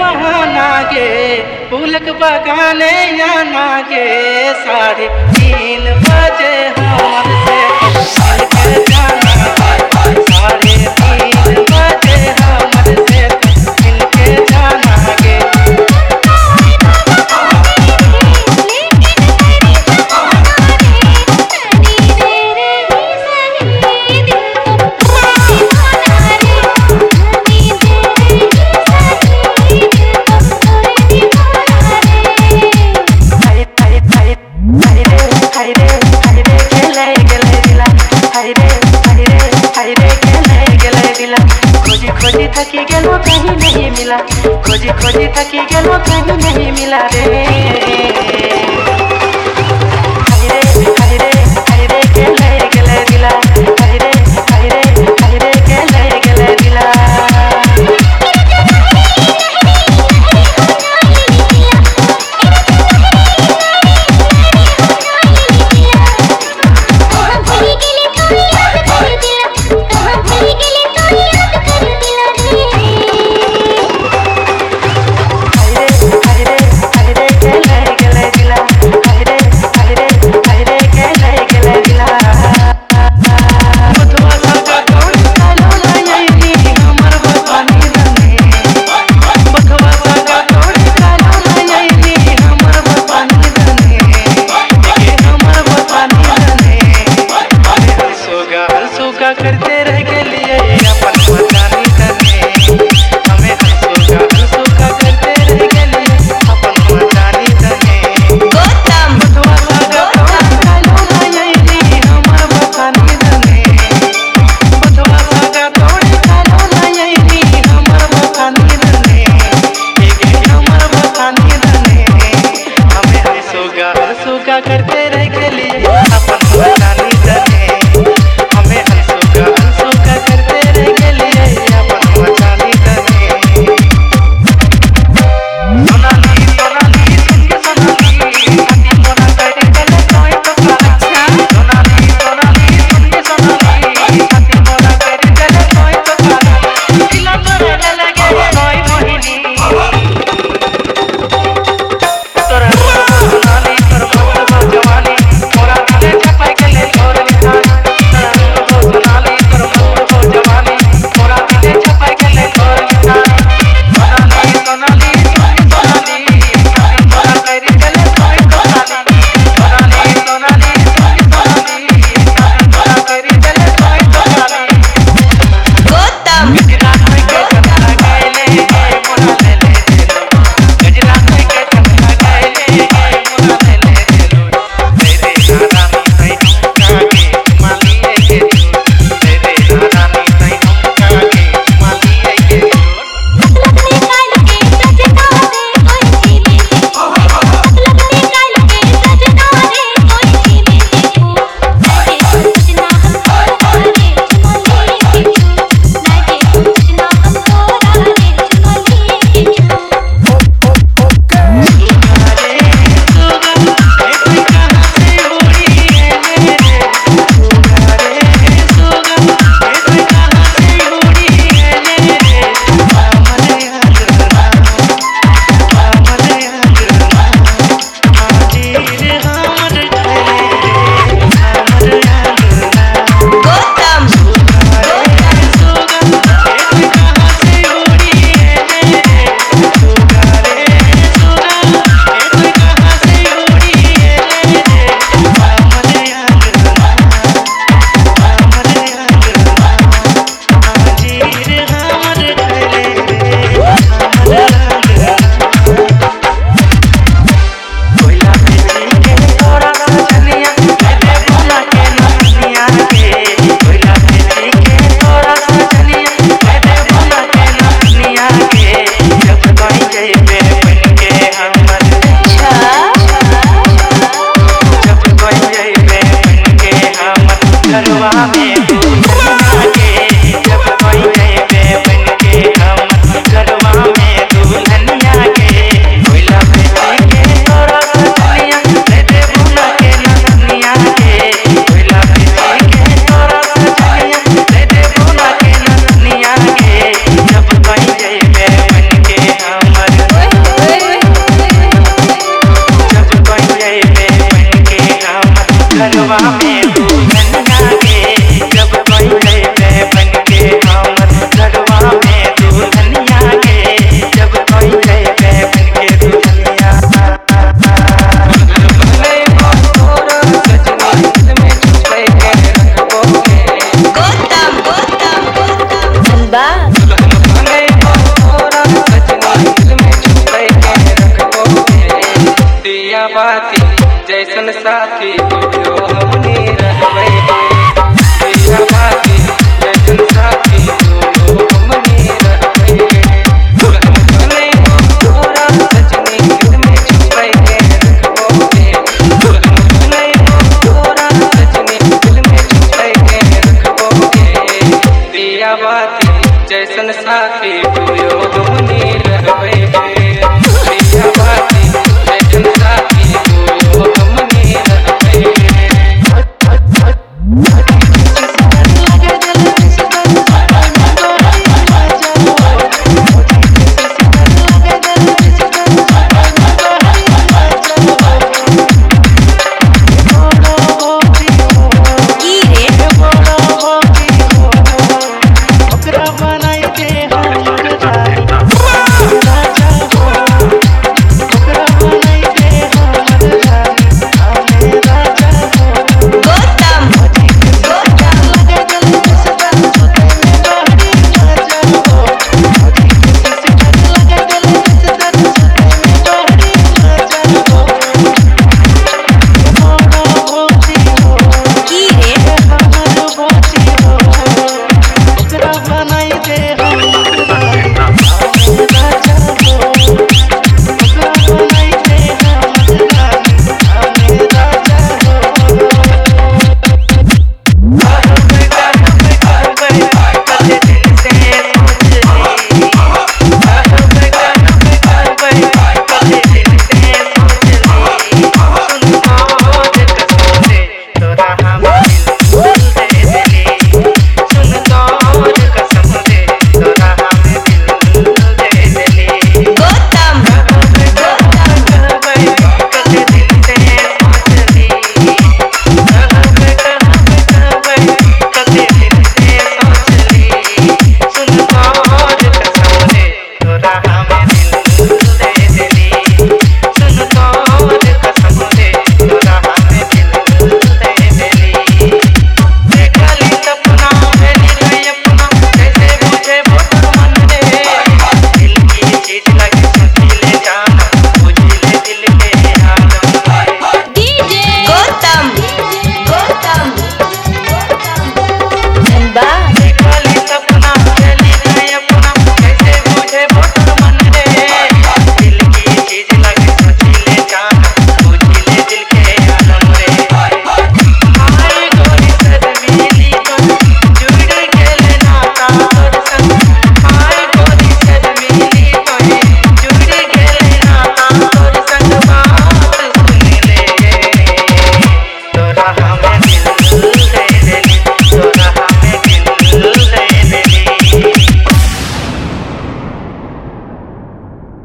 बहाना गे पुलक बगाने आना गे साढ़े तीन बजे हाँ। खोजी थकी गलो कहीं नहीं मिला। खोजी खोजी थकी गलो कहीं नहीं मिला रे। करते रह के लिए। अपन এখানে সাথী